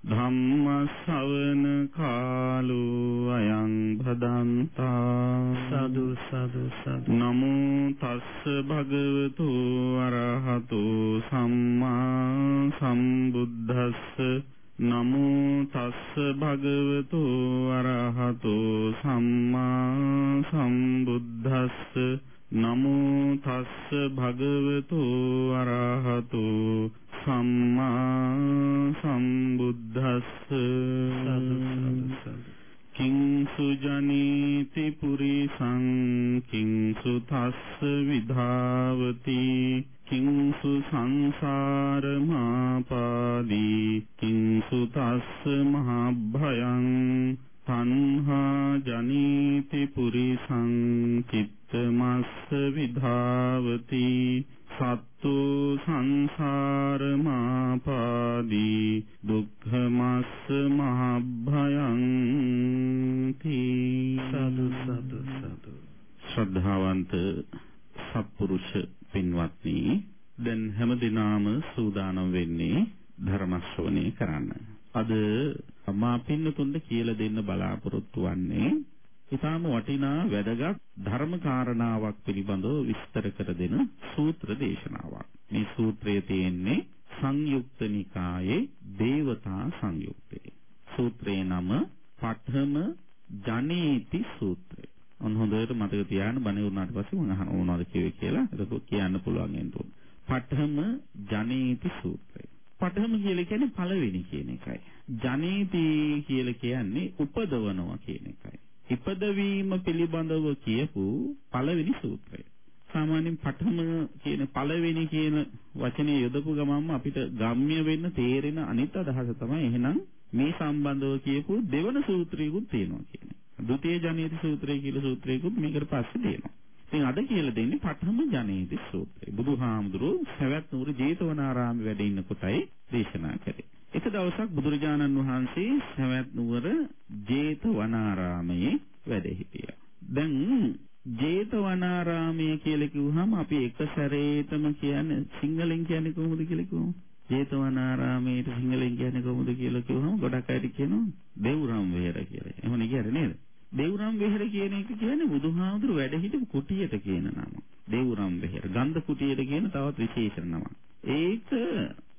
ධම්ම ශ්‍රවණ කාලෝ අයං භදන්තා සාදු සාදු සාදු. නමෝ තස්ස භගවතු අරහතෝ සම්මා සම්බුද්දස්ස. නමෝ තස්ස භගවතු අරහතෝ සම්මා සම්බුද්දස්ස නමෝ තස්ස භගවතු අරහතෝ සම්මා සම්බුද්දස්ස. කිංසු ජනීති පුරිසං කිංසු තස්ස විධාවති කිංසු සංසාර මාපාදී කිංසු තස්ස මහභයං තණ්හා ජනීති පුරිසං චිත්තමස්ස විධාවති සත්තු සංසාර මාපාදී දුක්ඛමස්ස මහභයං සාදු සාදු සාදු ශ්‍රද්ධාවන්ත සත්පුරුෂ පින්වත්නි දැන් හැමදිනාම සූදානම් වෙන්නේ ධර්ම ශ්‍රවණය කරන්න. අද මා පින්නතුන්ට කියලා දෙන්න බලාපොරොත්තු වෙන්නේ ඊටාම වටිනා වැදගත් ධර්ම කාරණාවක් පිළිබඳව විස්තර කර දෙන සූත්‍ර දේශනාවක්. මේ සූත්‍රය තියෙන්නේ සංයුක්ත නිකායේ දේවතා සංයුක්තේ. සූත්‍රේ නම පඨම ජනේති සූත්‍රය. ඔන්න හොඳට මතක තියාගන්න බණ වුණාට පස්සේ මම අහන ඕනවාද කිව්වේ කියලා. ඒක කියන්න පුළුවන් එන්න ඕන. පඨම ජනේති සූත්‍රය. පඨම කියලා කියන්නේ පළවෙනි කියන එකයි. ජනේති කියලා කියන්නේ උපදවනවා කියන එකයි. ඉපදවීම පිළිබඳව කියපු පළවෙනි සූත්‍රය. සාමාන්‍යයෙන් පඨම කියන පළවෙනි කියන වචනේ යොදපු ගමන්ම අපිට ගම්ම්‍ය වෙන්න තේරෙන අනිත් අදහස තමයි එහෙනම් මේ සම්බන්ධව කියපු දෙවන සූත්‍රයකුත් තියෙනවා කියන්නේ. ဒုတိ ය ජනේති සූත්‍රය කියලා සූත්‍රයකුත් මේකට පස්සේ තියෙනවා. ඉතින් අද කියලා දෙන්නේ පඨම ජනේති සූත්‍රය. බුදුහාමුදුරුවෝ සවැත් නුවර ජේතවනාරාමේ වැඩ ඉන්න කොටයි දේශනා කළේ. එක දවසක් බුදුරජාණන් වහන්සේ සවැත් නුවර ජේතවනාරාමයේ වැඩ හිටියා. දැන් ජේතවනාරාමය කියලා කිව්වහම අපි එක සැරේටම කියන්නේ සිංහලෙන් කියන්නේ කොහොමද කියලා කිව්වම ජේතවනාරාමයේ සිංහලෙන් කියන්නේ කොහොමද කියලා කිව්වහම ගොඩක් අය කියනවා දෙව්රම් වෙහෙර කියලා. එහෙමනේ කියන්නේ නේද? දෙව්රම් වෙහෙර කියන එක කියන්නේ බුදුහාමුදුරු වැඩ හිටපු කුටියට කියන නම. දෙව්රම් වෙහෙර. ගන්ධ කුටියට කියන තවත් විශේෂ නමක්. ඒක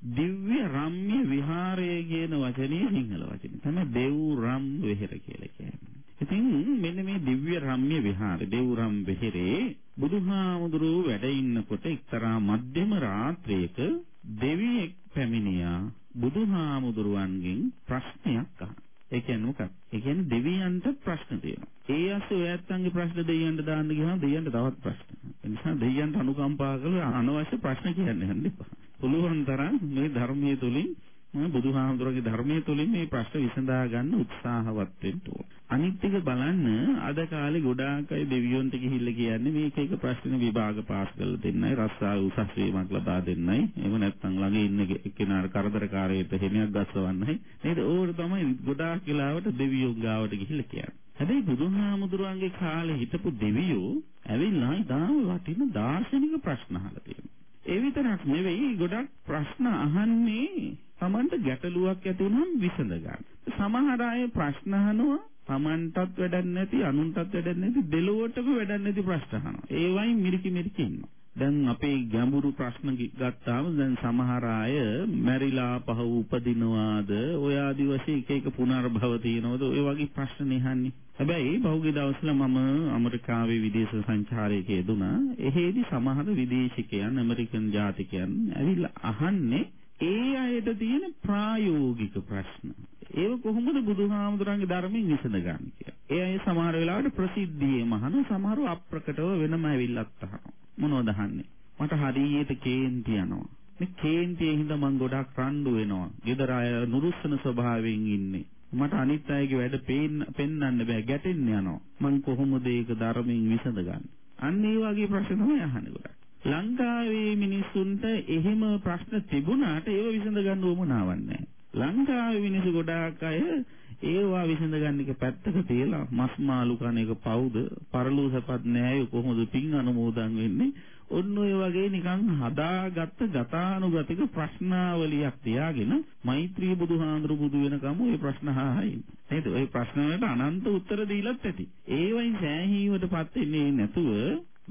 දිව්‍ය රම්‍ය විහාරය කියන වචනේ සිංහල වචනේ. තමයි දෙව්රම් වෙහෙර කියලා කියන්නේ. ඉතින් මෙන්න මේ දිව්‍ය රම්‍ය විහාරය දෙව්රම් වෙහෙරේ බුදුහාමුදුරුවෝ වැඩ ඉන්නකොට එක්තරා මධ්‍යම රාත්‍රියක දෙවියෙක් පැමිණියා බුදුහාමුදුරුවන්ගෙන් ප්‍රශ්නයක් අහන්න. ඒ කියන්නේ මොකක්ද? ඒ කියන්නේ දෙවියන්ට ප්‍රශ්න තියෙනවා. ඒ අස්සේ ඔයත්න්ගේ ප්‍රශ්න දෙවියන්ට දාන්න ගියාම දෙවියන්ට තවත් ප්‍රශ්න. ඒ නිසා දෙවියන්ට අනුකම්පා කරලා අනවශ්‍ය ප්‍රශ්න කියන්න යන්න එපා. පුළුවන් තරම් මේ ධර්මයේ තුලින් මම බුදුහාමුදුරගේ ධර්මයේ තුලින් මේ ප්‍රශ්න විසඳා ගන්න උත්සාහවත් වෙන්න ඕන. අනිත් එක බලන්න අද කාලේ ගොඩාක් අය දෙවියන්ට ගිහිල්ලා කියන්නේ මේක එක ප්‍රශ්න විභාග පාස් කරලා දෙන්නයි රස්සාව උසස් වීමක් ලබා දෙන්නයි. එහෙම නැත්නම් ළඟ ඉන්න එක්කෙනාට කරදරකාරයෙක්ට හෙණයක් ගස්සවන්නයි. නේද? ඕකට තමයි ගොඩාක් වෙලාවට දෙවියෝ ගාවට ගිහිල්ලා කියන්නේ. හැබැයි බුදුහාමුදුරන්ගේ කාලේ හිටපු දෙවියෝ ඇවිල්ලා ඉතාම වටින දාර්ශනික ප්‍රශ්න අහලා තියෙනවා. ඒ විතරක් නෙවෙයි ගොඩක් ප්‍රශ්න අහන්නේ Tamanට ගැටලුවක් ඇති වුනහම විසඳ ගන්න. සමහර අය ප්‍රශ්න අහනවා Tamanටත් වැඩක් නැති අනුන්ටත් වැඩක් නැති දෙලොවටම වැඩක් නැති ප්‍රශ්න අහනවා. ඒ වයින් මිරිකි මිරිකි ඉන්නවා. දැන් අපේ ගැඹුරු ප්‍රශ්න ගත්තාම දැන් සමහර අය මැරිලා පහ උපදිනවාද? ඔය ආදි වශයෙන් එක එක පුනර්භව තියෙනවද? ඔය වගේ ප්‍රශ්න නෙහන්නේ. හැබැයි බහුගේ දවස්වල මම ඇමරිකාවේ විදේශ සංචාරයක යෙදුණා. එහෙදි සමහර විදේශිකයන් ඇමරිකන් ජාතිකයන් ඇවිල්ලා අහන්නේ ඒ අයට තියෙන ප්‍රායෝගික ප්‍රශ්න. ඒක කොහොමද බුදුහාමුදුරන්ගේ ධර්මයෙන් විසඳගන්නේ කියලා. ඒ අය සමහර වෙලාවට ප්‍රසිද්ධියේම අහන සමහරව අප්‍රකටව වෙනම ඇවිල්ලත් අහනවා. මොනවද අහන්නේ? මට හරියට කේන්ති යනවා. මේ කේන්තියේ හින්දා මං ගොඩක් රණ්ඩු වෙනවා. ගෙදර අය නුරුස්සන ස්වභාවයෙන් ඉන්නේ. මට අනිත් අයගේ වැඩ පෙන්නන්න බෑ ගැටෙන්න යනවා. මං කොහොමද ඒක ධර්මයෙන් විසඳගන්නේ? අන්න ඒ වගේ ප්‍රශ්න තමයි අහන්නේ ගොඩක්. ලංකාවේ මිනිස්සුන්ට එහෙම ප්‍රශ්න තිබුණාට ඒව විසඳ ගන්න උවමනාවක් නැහැ. ලංකාවේ මිනිස්සු ගොඩාක් අය ඒවා විසඳ ගන්න එක පැත්තක තියලා මස් මාළු කන එක පවුද පරලෝසපත් නෑය කොහොමද පින් අනුමෝදන් වෙන්නේ? ඔන්න ඔය වගේ නිකන් හදාගත්ත ගතානුගතික ප්‍රශ්නාවලියක් තියාගෙන මෛත්‍රී බුදුහාඳුරු බුදු වෙනකම් ඔය ප්‍රශ්න අහයි. නේද? ඔය ප්‍රශ්න වලට අනන්ත උත්තර දීලත් ඇති. ඒවයින් සෑහීමටපත් වෙන්නේ නැතුව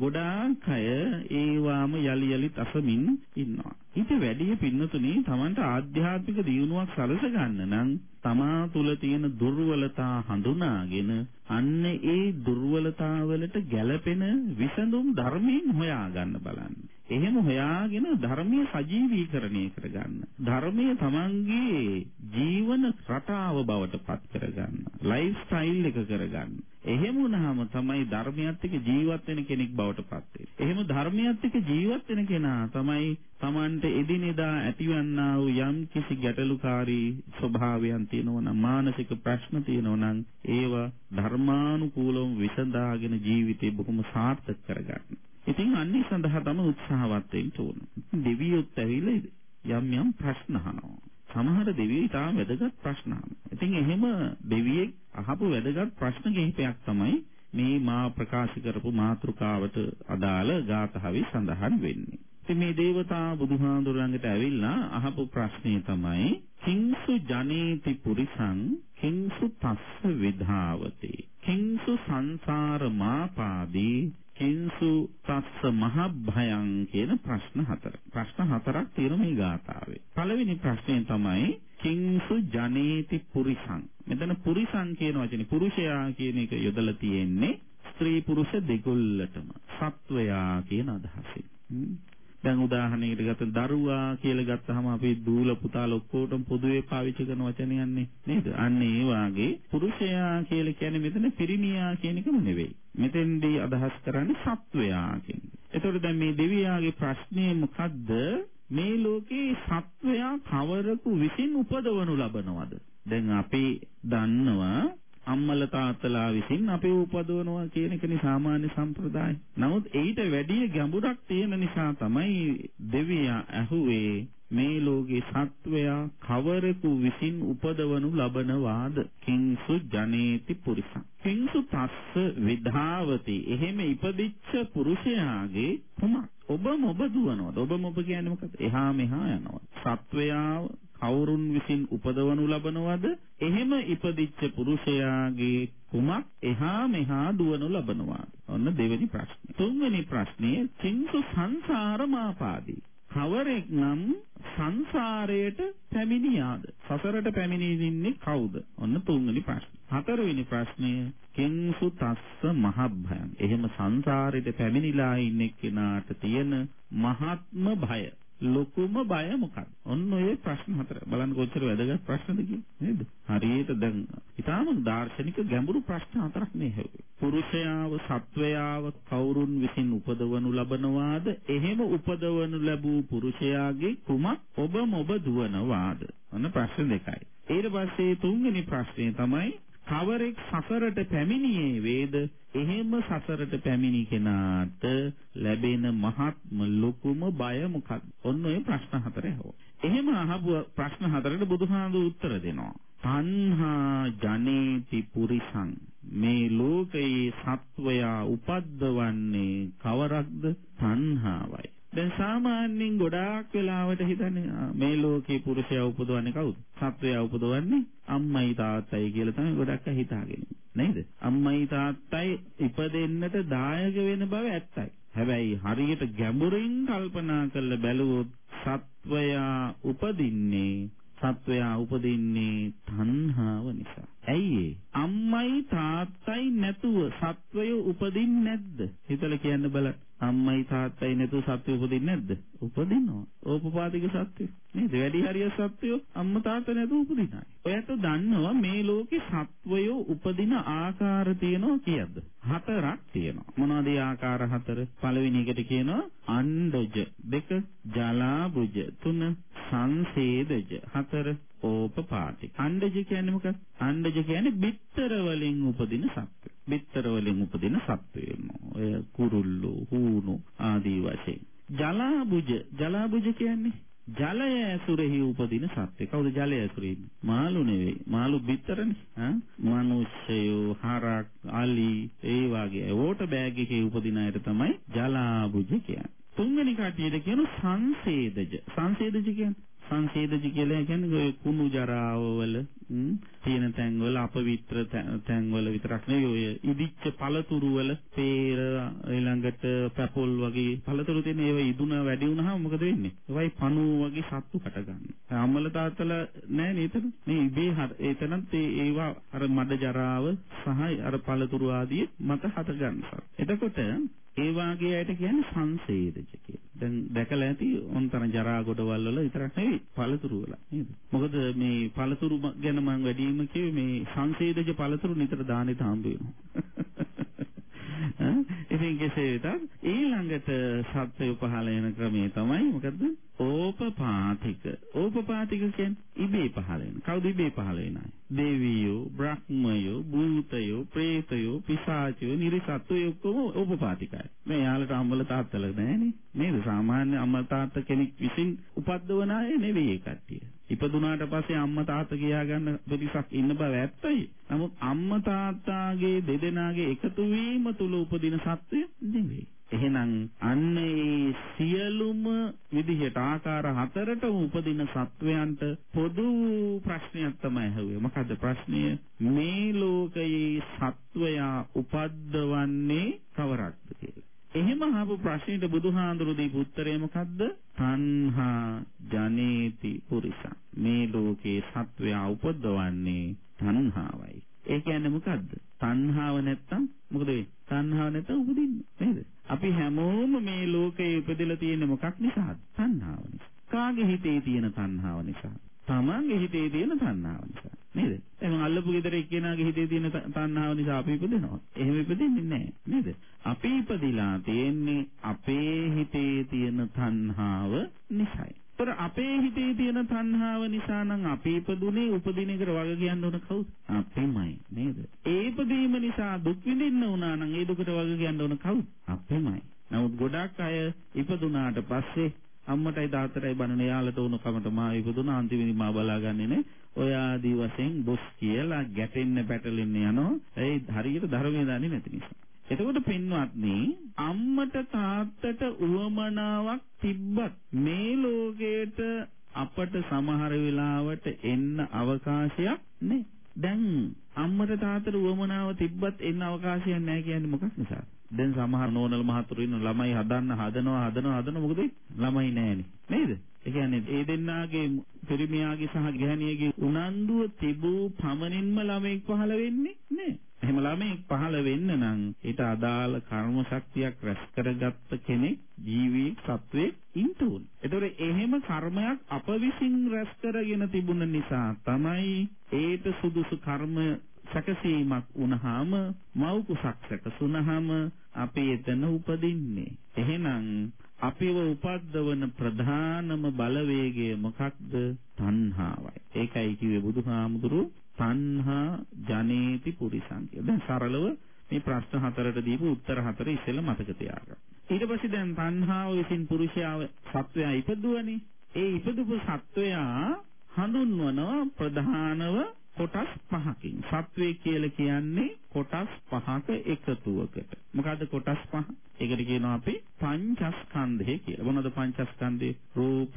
ගොඩාක් අය ඒවාම යලි යලිත් අසමින් ඉන්නවා. ඊට වැඩිය පින්නතුනේ Tamanට ආධ්‍යාත්මික දියුණුවක් සලස ගන්න නම් තමා තුල තියෙන දුර්වලතා හඳුනාගෙන අන්න ඒ දුර්වලතාවලට ගැළපෙන විසඳුම් ධර්මයෙන් හොයා ගන්න බලන්න. එහෙම හොයාගෙන ධර්මයේ සජීවීකරණය කරගන්න. ධර්මයේ තමන්ගේ ජීවන රටාව බවට පත් කරගන්න. ලයිෆ් ස්ටයිල් එක කරගන්න. එහෙම වුණාම තමයි ධර්මයත් එක්ක ජීවත් වෙන කෙනෙක් බවට පත් වෙන්නේ. එහෙම ධර්මයත් එක්ක ජීවත් වෙන කෙනා තමයි Tamante එදිනෙදා ඇතිවන්නා වූ යම් කිසි ගැටලුකාරී ස්වභාවයන් තියෙනවා නම් මානසික ප්‍රශ්න තියෙනවා නම් ඒවා ධර්මානුකූලව විසඳාගෙන ජීවිතේ බොහොම සාර්ථක කරගන්න. ඉතින් අන්නේ සඳහා තම උත්සාහවත් වෙන්න ඕන. දෙවියොත් ඇවිල්ලා යම් යම් ප්‍රශ්න අහනවා. සමහර දෙවියෝ ඊටාම වැදගත් ප්‍රශ්න අහනවා. ඉතින් එහෙම දෙවියෙක් අහපු වැදගත් ප්‍රශ්න කිහිපයක් තමයි මේ මා ප්‍රකාශ කරපු මාතෘකාවට අදාළ ගාථාවේ සඳහන් වෙන්නේ. ඉතින් මේ దేవතා බුදුහාඳුරංගට ඇවිල්ලා අහපු ප්‍රශ්නේ තමයි කිංසු ජනේති පුරිසං කිංසු තස්ස විධාවතේ කිංසු සංසාර මාපාදී කිංසු තස්ස මහභයං කියන ප්‍රශ්න හතර. ප්‍රශ්න හතරක් තියෙන මේ ගාථාවේ. පළවෙනි ප්‍රශ්නේ තමයි කිංසු ජනේති පුරිසං. මෙතන පුරිසං කියන වචනේ පුරුෂයා කියන එක යොදලා තියෙන්නේ ස්ත්‍රී පුරුෂ දෙකොල්ලටම. සත්වයා කියන අදහසින්. දැන් උදාහරණයකට ගත්ත දරුවා කියලා ගත්තාම අපි දූල පුතාල ඔක්කොටම පොදුවේ පාවිච්චි කරන වචනයන්නේ නේද? අන්න ඒ වාගේ පුරුෂයා කියලා කියන්නේ මෙතන පිරිමියා කියන එකම නෙවෙයි. මෙතෙන්දී අදහස් කරන්නේ සත්වයා කියන එක. එතකොට දැන් මේ දෙවියාගේ ප්‍රශ්නේ මොකද්ද? මේ ලෝකේ සත්වයා කවරකු විසින් උපදවනු ලබනවද? දැන් අපි දන්නවා අම්මල තාත්තලා විසින් අපේ උපදවනවා කියන එකනේ සාමාන්‍ය සම්ප්‍රදාය. නමුත් ඊට වැඩිය ගැඹුරක් තියෙන නිසා තමයි දෙවියා ඇහුවේ මේ ලෝකේ සත්වයා කවරෙකු විසින් උපදවනු ලබනවාද? කිංසු ජනේති පුරිසං. කිංසු තස්ස විධාවති. එහෙම ඉපදිච්ච පුරුෂයාගේ කුමක්? ඔබ මොබ දුවනවද ඔබ මොබ කියන්නේ මොකද එහා මෙහා යනවා. සත්වයා කවුරුන් විසින් උපදවනු ලබනවද? එහෙම ඉපදිච්ච පුරුෂයාගේ කුමක් එහා මෙහා දුවනු ලබනවාද? ඔන්න දෙවෙනි ප්‍රශ්නේ. තුන්වෙනි ප්‍රශ්නේ කිංසු සංසාර මාපාදී. කවරෙක් නම් සංසාරයට පැමිණියාද? සසරට පැමිණෙන්නේ කවුද? ඔන්න තුන්වෙනි ප්‍රශ්නේ. හතරවෙනි ප්‍රශ්නය කිංසු තස්ස මහභයං. එහෙම සංසාරයට පැමිණිලා ඉන්න කෙනාට තියෙන මහත්ම භය ලොකුම බය මොකක්ද? ඔන්න ඔය ප්‍රශ්න හතර. බලන්න කොච්චර වැදගත් ප්‍රශ්නද නේද? හරියට දැන් ඊටාම දාර්ශනික ගැඹුරු ප්‍රශ්න හතරක් මේ හැවුවේ. පුරුෂයාව සත්වයාව කවුරුන් විසින් උපදවනු ලබනවාද? එහෙම උපදවනු ලැබූ පුරුෂයාගේ කුමක් ඔබ මොබ දුවනවාද? ඔන්න ප්‍රශ්න දෙකයි. ඊට පස්සේ තුන්වෙනි ප්‍රශ්නේ තමයි කවරෙක් සසරට පැමිණියේ වේද එහෙම සසරට පැමිණි කෙනාට ලැබෙන මහත්ම ලොකුම බය මොකක්ද? ඔන්න ඔය ප්‍රශ්න හතරේ හො. එහෙම අහපු ප්‍රශ්න හතරට බුදුහාමුදුරු උත්තර දෙනවා. තණ්හා ජනේති පුරිසං මේ ලෝකයේ සත්වයා උපද්දවන්නේ කවරක්ද? තණ්හාවයි. දැන් සාමාන්‍යයෙන් ගොඩාක් වෙලාවට හිතන්නේ මේ ලෝකේ පුරුෂයා උපදවන්නේ කවුද? සත්වයා උපදවන්නේ අම්මයි තාත්තයි කියලා තමයි ගොඩක් අය හිතාගෙන නේද? අම්මයි තාත්තයි ඉපදෙන්නට දායක වෙන බව ඇත්තයි. හැබැයි හරියට ගැඹුරින් කල්පනා කරලා බැලුවොත් සත්වයා උපදින්නේ සත්වයා උපදින්නේ තණ්හාව නිසා. ඇයි අම්මයි තාත්තයි නැතුව සත්වය උපදින්නේ නැද්ද? හිතලා කියන්න බලන්න. අම්මයි තාත්තයි නැතුව සත්‍ය උපදින්නේ නැද්ද? උපදිනවා. ඕපපාතික සත්‍ය. නේද? වැඩි හරිය සත්‍යෝ අම්මා තාත්තා නැතුව උපදිනයි. ඔයත් දන්නවා මේ ලෝකේ සත්වයෝ උපදින ආකාර තියෙනවා කියද්ද? හතරක් තියෙනවා. මොනවද ඒ ආකාර හතර? පළවෙනි එකට කියනවා අණ්ඩජ දෙක ජලාබුජ තුන සංසේදජ හතර ඕපපාතික අණ්ඩජ කියන්නේ මොකක්ද? අණ්ඩජ කියන්නේ බිත්තර වලින් උපදින සත්ත්ව. බිත්තර වලින් උපදින සත්ත්වයෝ. ඔය කුරුල්ලෝ, හූනෝ ආදී වශයෙන්. ජලාබුජ ජලාබුජ කියන්නේ ජලය ඇසුරෙහි උපදින සත්‍ය. කවුද ජලය ඇසුරේ ඉන්නේ? මාළු නෙවෙයි. මාළු බිත්තරනේ. ආ? මිනිස්සයෝ, හරක්, අලි, ඒ වගේ වෝටර් බෑග් එකේ උපදින අයට තමයි ජලාබුජ කියන්නේ. තුන්වෙනි කටියට කියන සංසේදජ. සංසේදජ කියන්නේ සංසේදජ කියලා කියන්නේ ඔය කුණු ජරාව වල තියෙන තැන්වල අපවිත්‍ර තැන්වල විතරක් නෙවෙයි ඔය ඉදිච්ච පළතුරු වල peer ඊළඟට පැපොල් වගේ පළතුරු තියෙන ඒවා ඉදුණ වැඩි වුණාම මොකද වෙන්නේ? ඒවයි පණු වගේ සත්තු හට ගන්නවා. අම්මල තාත්තලා නෑ නේද? මේ ඉබේ එතනත් ඒවා අර මඩ ජරාව සහ අර පළතුරු ආදී මත හට ගන්නවා. එතකොට ඒ වාගේ අයට කියන්නේ සංසේදජ කියලා. දැන් දැකලා ඇති ඔන්තර ජරා ගොඩවල් වල විතරක් නෙවෙයි පළතුරු වල නේද? මොකද මේ පළතුරු ගැන මම වැඩිම කිව්වේ මේ සංසේදජ පළතුරු නිතර දානෙට හම්බ වෙනවා. ඉතින් කෙසේ වෙතත් ඊළඟට සත්‍ය පහළ වෙන ක්‍රමය තමයි මොකද්ද? ඕපපාතික. ඕපපාතික කියන්නේ ඉබේ පහළ වෙන. කවුද ඉබේ පහළ වෙන අය? දෙවියෝ, බ්‍රහ්මයෝ, භූතයෝ, പ്രേතයෝ, පිසාචයෝ, නිරිසත්තු ඔක්කොම ඕපපාතිකයි. මේ යාළට අම්මල තාත්තල නැහැනේ. නේද? සාමාන්‍ය අම්මා තාත්තා කෙනෙක් විසින් උපද්දවන අය නෙවෙයි ඒ කට්ටිය. ඉපදුනාට පස්සේ අම්මා තාත්තා කියා ගන්න පිරිසක් ඉන්න බව ඇත්තයි. නමුත් අම්මා තාත්තාගේ දෙදෙනාගේ එකතු වීම තුල උපදින සත්‍ය නෙවෙයි. එහෙනම් අන්න ඒ සියලුම විදිහට ආකාර හතරටම උපදින සත්වයන්ට පොදු ප්‍රශ්නයක් තමයි ඇහුවේ. මොකද්ද ප්‍රශ්නය? මේ ලෝකයේ සත්වයා උපද්දවන්නේ කවරක්ද කියලා. එහෙම අහපු ප්‍රශ්නෙට බුදුහාඳුරු දීපු උත්තරය මොකද්ද? තණ්හා ජනේති පුරිසං. මේ ලෝකේ සත්වයා උපද්දවන්නේ තණ්හාවයි. ඒ කියන්නේ මොකද්ද? තණ්හාව නැත්තම් මොකද වෙන්නේ? තණ්හාව නැත්තම් උපදින්නේ නේද? අපි හැමෝම මේ ලෝකේ ඉපදෙලා තියෙන්නේ මොකක් නිසාද? තණ්හාව නිසා. කාගේ හිතේ තියෙන තණ්හාව නිසා? තමන්ගේ හිතේ තියෙන තණ්හාව නිසා. නේද? එහෙනම් අල්ලපු ගෙදර එක්කෙනාගේ හිතේ තියෙන තණ්හාව නිසා අපි ඉපදෙනවා. එහෙම ඉපදෙන්නේ නැහැ. නේද? අපි ඉපදිලා තියෙන්නේ අපේ හිතේ තියෙන තණ්හාව නිසායි. ඒතර අපේ හිතේ තියෙන තණ්හාව නිසා නම් අපි ඉපදුනේ උපදින එකට වග කියන්න ඕන කවුද? අපිමයි නේද? ඒ ඉපදීම නිසා දුක් විඳින්න වුණා නම් ඒ දුකට වග කියන්න ඕන කවුද? අපිමයි. නමුත් ගොඩක් අය ඉපදුනාට පස්සේ අම්මටයි තාත්තටයි බනන යාළට උණු කමට මා ඉපදුනා අන්තිමේදී මා බලාගන්නේ නේ. ඔය ආදී වශයෙන් දොස් කියලා ගැටෙන්න පැටලෙන්න යනවා. ඒ හරියට ධර්මයේ දන්නේ නැති නිසා. එතකොට පින්වත්නි අම්මට තාත්තට උවමනාවක් තිබ්බත් මේ ලෝකේට අපට සමහර වෙලාවට එන්න අවකාශයක් නැහැ. දැන් අම්මට තාත්තට උවමනාව තිබ්බත් එන්න අවකාශයක් නැහැ කියන්නේ මොකක් නිසාද? දැන් සමහර නෝනල් මහතුරු ඉන්න ළමයි හදන්න හදනවා හදනවා හදනවා මොකද ළමයි නැහැනේ නේද? ඒ කියන්නේ ඒ දෙන්නාගේ පිරිමියාගේ සහ ගැහණියගේ උනන්දුව තිබූ පමණින්ම ළමෙක් පහළ වෙන්නේ නැහැ. එහෙම ළමෙක් පහළ වෙන්න නම් ඊට අදාළ කර්ම ශක්තියක් රැස් කරගත්ත කෙනෙක් ජීවී සත්වෙක් ඉන්න ඕන. ඒතකොට එහෙම කර්මයක් අප විසින් රැස් කරගෙන තිබුණ නිසා තමයි ඒට සුදුසු කර්ම සැකසීමක් වුණාම මව් කුසක් සැකසුනහම අපි එතන උපදින්නේ. එහෙනම් අපිව උපද්දවන ප්‍රධානම බලවේගය මොකක්ද? තණ්හාවයි. ඒකයි කිව්වේ බුදුහාමුදුරු තණ්හා ජනේති පුරිසං කියලා. දැන් සරලව මේ ප්‍රශ්න හතරට දීපු උත්තර හතර ඉස්සෙල්ලා මතක තියාගන්න. ඊට පස්සේ දැන් තණ්හාව විසින් පුරුෂයාව සත්වයා ඉපදුවනේ. ඒ ඉපදුපු සත්වයා හඳුන්වනවා ප්‍රධානව කොටස් පහකින්. සත්වයේ කියලා කියන්නේ කොටස් පහක එකතුවකට. මොකද්ද කොටස් පහ? ඒකට කියනවා අපි පංචස්කන්ධය කියලා. මොනවද පංචස්කන්ධය? රූප,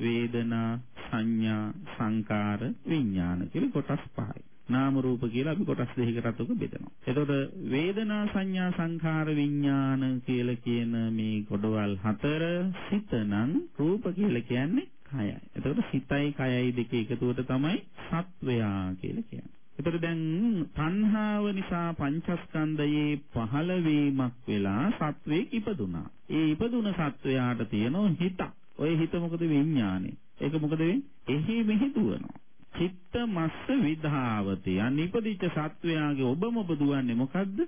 වේදනා, සංඥා, සංකාර, විඥාන කියලා කොටස් පහයි. නාම රූප කියලා අපි කොටස් දෙකකට උක බෙදනවා. එතකොට වේදනා සංඥා සංඛාර විඥාන කියලා කියන මේ කොටවල් හතර සිතනම් රූප කියලා කියන්නේ කයයි. එතකොට සිතයි කයයි දෙක එකතුවට තමයි සත්වයා කියලා කියන්නේ. එතකොට දැන් තණ්හාව නිසා පංචස්කන්ධයේ පහළ වීමක් වෙලා සත්වයක් ඉපදුනා. ඒ ඉපදුන සත්වයාට තියෙන හිතක්. ඔය හිත මොකද විඥානේ. ඒක මොකද වෙන්නේ? එහි මෙහි දුවනවා. චිත්ත මස්ස විධාවති. අනිපදිච්ච සත්වයාගේ ඔබම ඔබ දුවන්නේ මොකද්ද?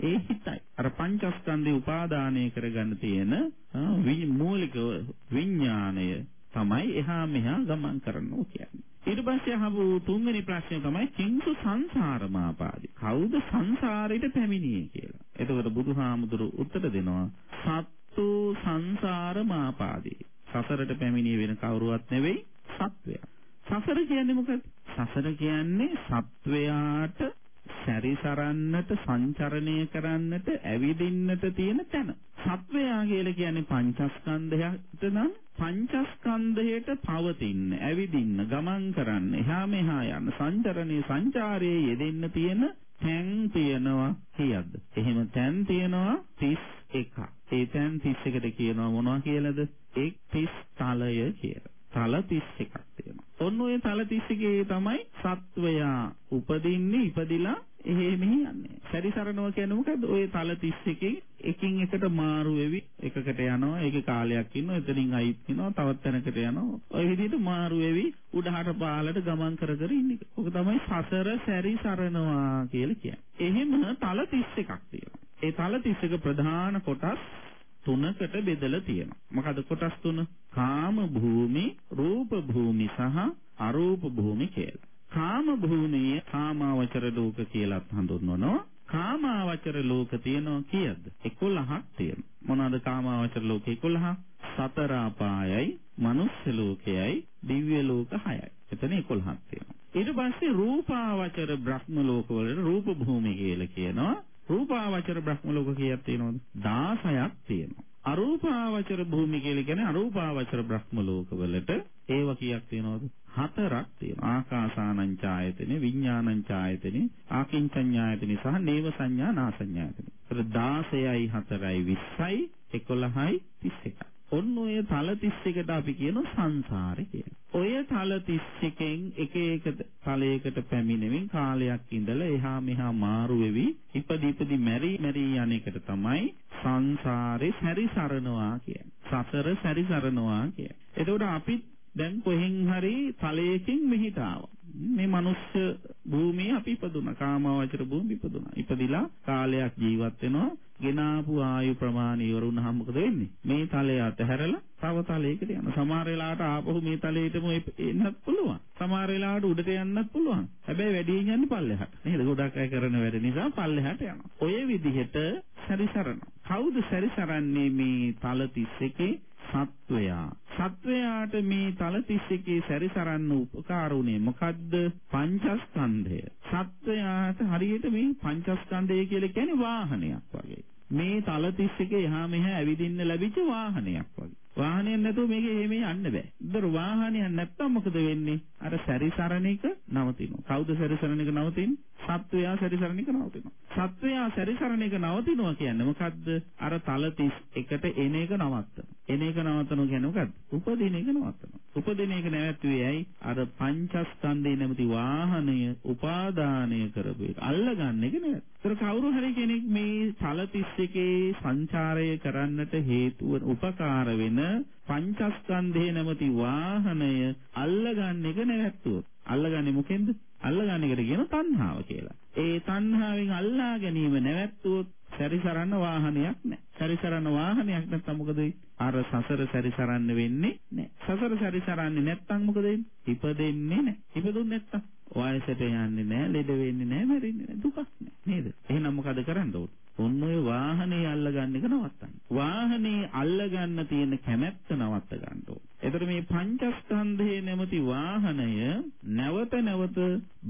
ඒ හිතයි. අර පංචස්කන්ධේ උපාදානය කරගන්න තියෙන මූලික විඥාණය තමයි එහා මෙහා ගමන් කරනවා කියන්නේ. ඊට පස්සේ අහපු තුන්වෙනි ප්‍රශ්නේ තමයි කිංසු සංසාරමාපාදි. කවුද සංසාරයට පැමිණියේ කියලා. එතකොට බුදුහාමුදුරු උත්තර දෙනවා සත්තු සංසාරමාපාදි. සසරට පැමිණියේ වෙන කවුරුවත් නෙවෙයි සත්වයා. සසර කියන්නේ මොකද? සසර කියන්නේ සත්වයාට සැරිසරන්නට සංචරණය කරන්නට ඇවිදින්නට තියෙන තැන. සත්වයා කියලා කියන්නේ පංචස්කන්ධයට නම් පංචස්කන්ධයට පවතින්න, ඇවිදින්න, ගමන් කරන්න, එහා මෙහා යන්න, සංචරණේ සංචාරයේ යෙදෙන්න තියෙන තැන් තියෙනවා කීයක්ද? එහෙම තැන් තියෙනවා 31ක්. ඒ තැන් 31ට කියනවා මොනවා කියලාද? එක් 30 තලය කියලා. තල 31ක් තියෙනවා. ඔන්න ඔය තල 31 තමයි සත්වයා උපදින්නේ ඉපදිලා එහෙ මෙහි යන්නේ. සැරිසරනවා කියන්නේ මොකද්ද? ඔය තල 31කින් එකින් එකට මාරු වෙවි එකකට යනවා. ඒකේ කාලයක් ඉන්නවා. එතනින් අයිත් වෙනවා. තවත් තැනකට යනවා. ඔය විදිහට මාරු වෙවි උඩහට පහළට ගමන් කර කර ඉන්නේ. ඔක තමයි සසර සැරිසරනවා කියලා කියන්නේ. එහෙම තල 31ක් තියෙනවා. ඒ තල 31 ප්‍රධාන කොටස් තුනකට බෙදලා තියෙනවා. මොකද කොටස් තුන? කාම භූමි, රූප භූමි සහ අරූප භූමි කියලා. කාම භූමිය කාමාවචර ලෝක කියලාත් හඳුන්වනවා. කාමාවචර ලෝක තියෙනවා කීයද? 11ක් තියෙනවා. මොනවාද කාමාවචර ලෝක 11? සතර අපායයි, මනුස්ස ලෝකයයි, දිව්‍ය ලෝක 6යි. එතන 11ක් තියෙනවා. ඊට පස්සේ රූපාවචර බ්‍රහ්ම ලෝක වලට රූප භූමි කියලා කියනවා. රූපාවචර බ්‍රහ්ම ලෝක කීයක් තියෙනවද? 16ක් තියෙනවා. අරූපාවචර භූමි කියලා කියන්නේ අරූපාවචර බ්‍රහ්ම ලෝක වලට ඒව කීයක් තියෙනවද? හතරක් තියෙනවා. ආකාසානං ඡායතනෙ, විඥානං ඡායතනෙ, ආකින්චඤ්ඤායතනෙ සහ නේව සංඥා නාසඤ්ඤායතනෙ. ඒතර 16යි 4යි 20යි 11යි 31යි. ඔන්න ඔය තල 31ට අපි කියන සංසාරේ කියලා. ඔය තල 31කින් එක එක තලයකට පැමිණෙමින් කාලයක් ඉඳලා එහා මෙහා මාරු වෙවි ඉපදි ඉපදි මැරි මැරි යන එකට තමයි සංසාරේ සැරිසරනවා කියන්නේ. සසර සැරිසරනවා කියන්නේ. එතකොට අපි දැන් කොහෙන් හරි තලයකින් මෙහිට ආවා. මේ මනුස්ස භූමියේ අපි ඉපදුනා. කාමාවචර භූමියේ ඉපදුනා. ඉපදිලා කාලයක් ජීවත් වෙනවා. ගෙනාපු ආයු ප්‍රමාණය ඉවර වුණාම මොකද වෙන්නේ? මේ තලය අතහැරලා තව තලයකට යනවා. සමහර වෙලාවට ආපහු මේ තලයටම එන්නත් පුළුවන්. සමහර වෙලාවට උඩට යන්නත් පුළුවන්. හැබැයි වැඩියෙන් යන්නේ පල්ලෙහාට. නේද? ගොඩක් අය කරන වැඩ නිසා පල්ලෙහාට යනවා. ඔය විදිහට සැරිසරනවා. කවුද සැරිසරන්නේ මේ තල 31 සත්වයා සත්වයාට මේ තල 31 සැරිසරන්න උපකාර උනේ මොකද්ද පංචස්කන්ධය සත්වයාට හරියට මේ පංචස්කන්ධය කියලා කියන්නේ වාහනයක් වගේ මේ තල 31 එහා මෙහා ඇවිදින්න ලැබිච්ච වාහනයක් වගේ වාහනයක් නැතුව මේක එහෙම යන්න බෑ. ඒතර වාහනයක් නැත්තම් මොකද වෙන්නේ? අර සැරිසරණ එක නවතිනවා. කවුද සැරිසරණ එක නවතින්නේ? සත්වයා සැරිසරණ එක නවතිනවා. සත්වයා සැරිසරණ එක නවතිනවා කියන්නේ මොකද්ද? අර තල 31ට එන එක නවත්තන. එන එක නවත්තනවා කියන්නේ මොකද්ද? උපදින එක නවත්තනවා. උපදින එක නැවැත්තුවේ ඇයි? අර පංචස්කන්ධේ නැමැති වාහනය උපාදානය කරපු එක. අල්ලගන්න එක නෙවෙයි. ඒතර කවුරු හරි කෙනෙක් මේ තල 31 සංචාරය කරන්නට හේතුව උපකාර වෙන පංචස්කන්ධේ නැමැති වාහනය අල්ලගන්න එක නැවැත්තුවොත් අල්ලගන්නේ මොකෙන්ද? අල්ලගන්න එකට කියන තණ්හාව කියලා. ඒ තණ්හාවෙන් අල්ලා ගැනීම නැවැත්තුවොත් සැරිසරන්න වාහනයක් නැහැ. සැරිසරන්න වාහනයක් නැත්නම් මොකද අර සසර සැරිසරන්න වෙන්නේ නැහැ. සසර සැරිසරන්නේ නැත්නම් මොකද වෙන්නේ? ඉපදෙන්නේ නැහැ. ඉපදුන්නේ නැත්නම් වයසට යන්නේ නැහැ, ලෙඩ වෙන්නේ නැහැ, මැරෙන්නේ නැහැ, දුකක් නැහැ. නේද? එහෙනම් මොකද කරන්න ඕන? ඔන්න ඔය වාහනේ අල්ලගන්න එක නවත්තන්න. වාහනේ අල්ලගන්න තියෙන කැමැත්ත නවත්ත ගන්න ඕන. එතකොට මේ පංචස්කන්ධයේ නැමැති වාහනය නැවත නැවත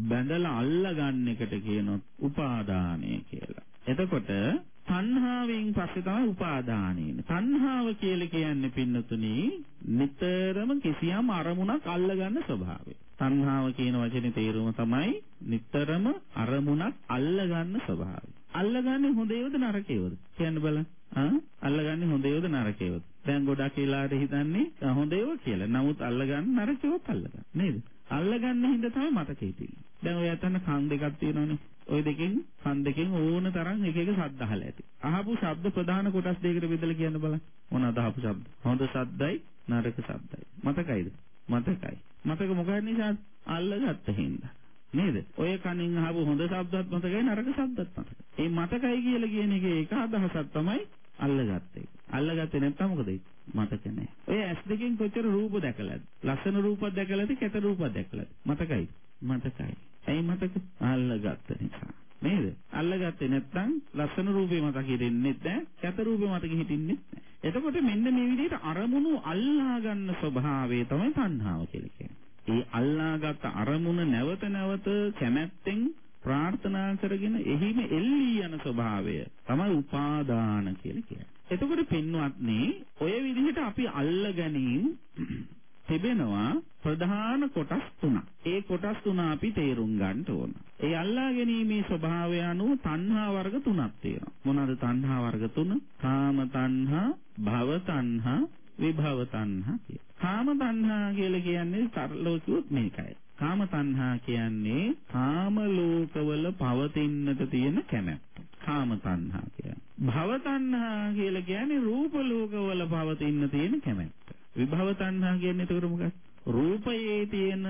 බැඳලා අල්ලගන්න එකට කියනවා උපාදානය කියලා. එතකොට තණ්හාවෙන් පස්සේ තමයි උපාදානය එන්නේ. තණ්හාව කියලා කියන්නේ පින්නතුනි නිතරම කිසියම් අරමුණක් අල්ලගන්න ස්වභාවය. තණ්හාව කියන වචනේ තේරුම තමයි නිතරම අරමුණක් අල්ලගන්න ස්වභාවය. අල්ලගන්නේ හොඳ ඒවද නරක ඒවද? කියන්න බලන්න. ආ අල්ලගන්නේ හොඳ ඒවද නරක ඒවද? දැන් ගොඩක් වෙලාවට හිතන්නේ හොඳ ඒව කියලා. නමුත් අල්ලගන්න නරක ඒවත් අල්ලගන්න. නේද? අල්ලගන්න හින්දා තමයි මතකේ තියෙන්නේ. දැන් ඔය අතන කන් දෙකක් තියෙනවනේ. ওই දෙකෙන් කන් දෙකෙන් ඕන තරම් එක එක ශබ්ද අහලා ඇති. අහපු ශබ්ද ප්‍රධාන කොටස් දෙකකට බෙදලා කියන්න බලන්න. මොනවද අහපු ශබ්ද? හොඳ ශබ්දයි නරක ශබ්දයි. මතකයිද? මතකයි. මතක මොකද නිසා අල්ලගත්ත හින්දා. නේද? ඔය කනින් අහපු හොඳ ශබ්දත් මතකයි නරක ශබ්දත් මතකයි. ඒ මතකයි කියලා කියන එකේ එක අදහසක් තමයි අල්ලගත්තේ. අල්ලගත්තේ නැත්නම් මොකද මතක නැහැ. ඔය ඇස් දෙකෙන් කොච්චර රූප දැකලාද? ලස්සන රූපයක් දැකලාද? කැත රූපයක් දැකලාද? මතකයි. මතකයි. ඇයි මතක? අල්ලගත්ත නිසා. නේද? අල්ලගත්තේ නැත්නම් ලස්සන රූපේ මතක හිටින්නේ නැහැ. කැත රූපේ මතක හිටින්නේ නැහැ. එතකොට මෙන්න මේ විදිහට අරමුණු අල්ලා ගන්න ස්වභාවය තමයි තණ්හාව කියලා කියන්නේ. ඒ අල්ලාගත් අරමුණ නැවත නැවත කැමැත්තෙන් ප්‍රාර්ථනා කරගෙන එහිම එල්ලී යන ස්වභාවය තමයි උපාදාන කියලා කියන්නේ. එතකොට පින්වත්නි ඔය විදිහට අපි අල්ල ගැනීම තිබෙනවා ප්‍රධාන කොටස් තුනක්. ඒ කොටස් තුන අපි තේරුම් ගන්න ඕන. ඒ අල්ලා ගැනීමේ ස්වභාවය අනුව තණ්හා වර්ග තුනක් තියෙනවා. මොනවාද තණ්හා වර්ග තුන? කාම තණ්හා, භව තණ්හා, විභව තණ්හා කිය. කාම තණ්හා කියලා කියන්නේ සරලව කිව්වොත් මේකයි. කාම තණ්හා කියන්නේ කාම ලෝකවල පවතින්නට තියෙන කැමැත්ත. කාම තණ්හා කියන්නේ. භව තණ්හා කියලා කියන්නේ රූප ලෝකවල පවතින්න තියෙන කැමැත්ත. විභව තණ්හා කියන්නේ එතකොට මොකක්ද? රූපයේ තියෙන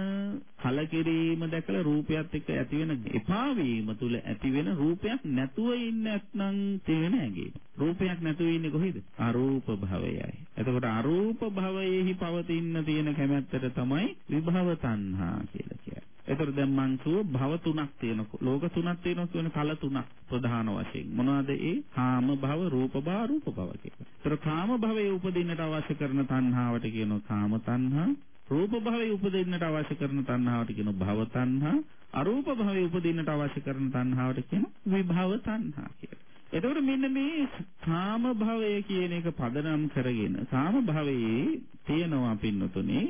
කලකිරීම දැකලා රූපයත් එක්ක ඇති වෙන එපා වීම තුල ඇති වෙන රූපයක් නැතුව ඉන්න නැත්නම් තියෙන හැඟීම. රූපයක් නැතුව ඉන්නේ කොහේද? අරූප භවයයි. එතකොට අරූප භවයේහි පවතින තියෙන කැමැත්තට තමයි විභව තණ්හා කියලා කියන්නේ. එතකොට දැන් මං කිව්ව භව තුනක් තියෙනවා. ලෝක තුනක් තියෙනවා කියන කල තුනක් ප්‍රධාන වශයෙන්. මොනවද ඒ? කාම භව, රූප භව, රූප භව කියලා. ඒතර කාම භවයේ උපදින්නට අවශ්‍ය කරන තණ්හාවට කියනවා කාම තණ්හා. රූප භවයේ උපදින්නට අවශ්‍ය කරන තණ්හාවට කියනවා භව තණ්හා. අරූප භවයේ උපදින්නට අවශ්‍ය කරන තණ්හාවට කියනවා විභව තණ්හා කියලා. එතකොට මෙන්න මේ කාම භවය කියන එක පදනම් කරගෙන කාම භවයේ තියෙනවා පින්නතුනේ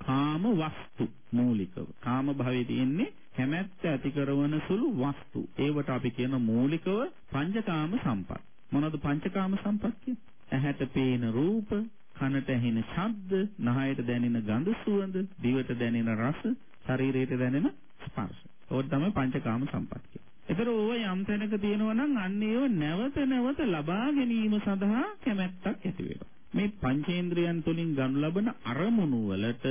කාම වස්තු මූලිකව. කාම භවයේ තියෙන්නේ කැමැත්ත ඇති කරන සුළු වස්තු. ඒවට අපි කියන මූලිකව පංචකාම සම්පත්. මොනවද පංචකාම සම්පත් කියන්නේ? ඇහැට පේන රූප, කනට ඇහෙන ශබ්ද, නහයට දැනෙන ගඳ සුවඳ, දිවට දැනෙන රස, ශරීරයට දැනෙන ස්පර්ශ. ඕක තමයි පංචකාම සම්පත් කියන්නේ. ඒතර ඕව යම් තැනක තියෙනවා නම් අන්න ඒව නැවත නැවත ලබා ගැනීම සඳහා කැමැත්තක් ඇති වෙනවා. මේ පංචේන්ද්‍රයන් තුලින් ගනු ලබන අරමුණු වලට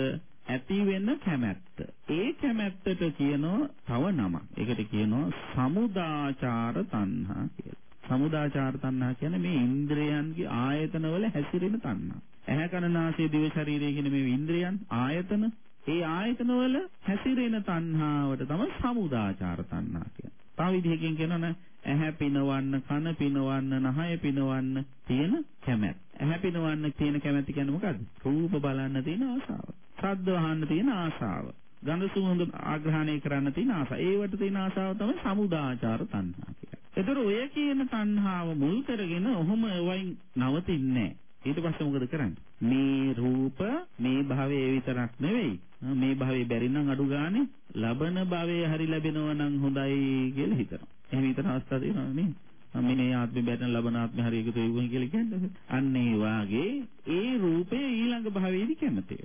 ඇති වෙන කැමැත්ත. ඒ කැමැත්තට කියනවා තව නමක්. ඒකට කියනවා සමුදාචාර තණ්හා කියලා. සමුදාචාර තණ්හා කියන්නේ මේ ඉන්ද්‍රයන්ගේ ආයතන වල හැසිරෙන තණ්හා. ඇහැ කන නාසය දිව ශරීරය කියන මේ ඉන්ද්‍රයන් ආයතන ඒ ආයතන වල හැසිරෙන තණ්හාවට තමයි සමුදාචාර තණ්හා කියන්නේ. තව විදිහකින් කියනවනේ ඇහැ පිනවන්න, කන පිනවන්න, නහය පිනවන්න තියෙන කැමැත්ත. ඇහැ පිනවන්න තියෙන කැමැත්ත කියන්නේ මොකද්ද? රූප බලන්න තියෙන ආසාව. ශබ්ද අහන්න තියෙන ආසාව. ගඳ සුවඳ ආග්‍රහණය කරන්න තියෙන ආසාව. ඒවට තියෙන ආසාව තමයි සමුදාචාර තණ්හා කියන්නේ. ඒතර ඔය කියන තණ්හාව මුල් කරගෙන ඔහොම වයින් නවතින්නේ ඊට පස්සේ මොකද කරන්නේ? මේ රූප මේ භවයේ විතරක් නෙවෙයි. මේ භවයේ බැරි නම් අඩු ගානේ ලබන භවයේ හරි ලැබෙනවා නම් හොඳයි කියලා හිතනවා. එහෙම හිතන අවස්ථා තියෙනවා නේ. මම මේ ආත්මේ බැරි නම් ලබන ආත්මේ හරි එකතු වෙවුවා කියලා කියන්නේ. අන්න ඒ වාගේ ඒ රූපේ ඊළඟ භවයේදී කැමති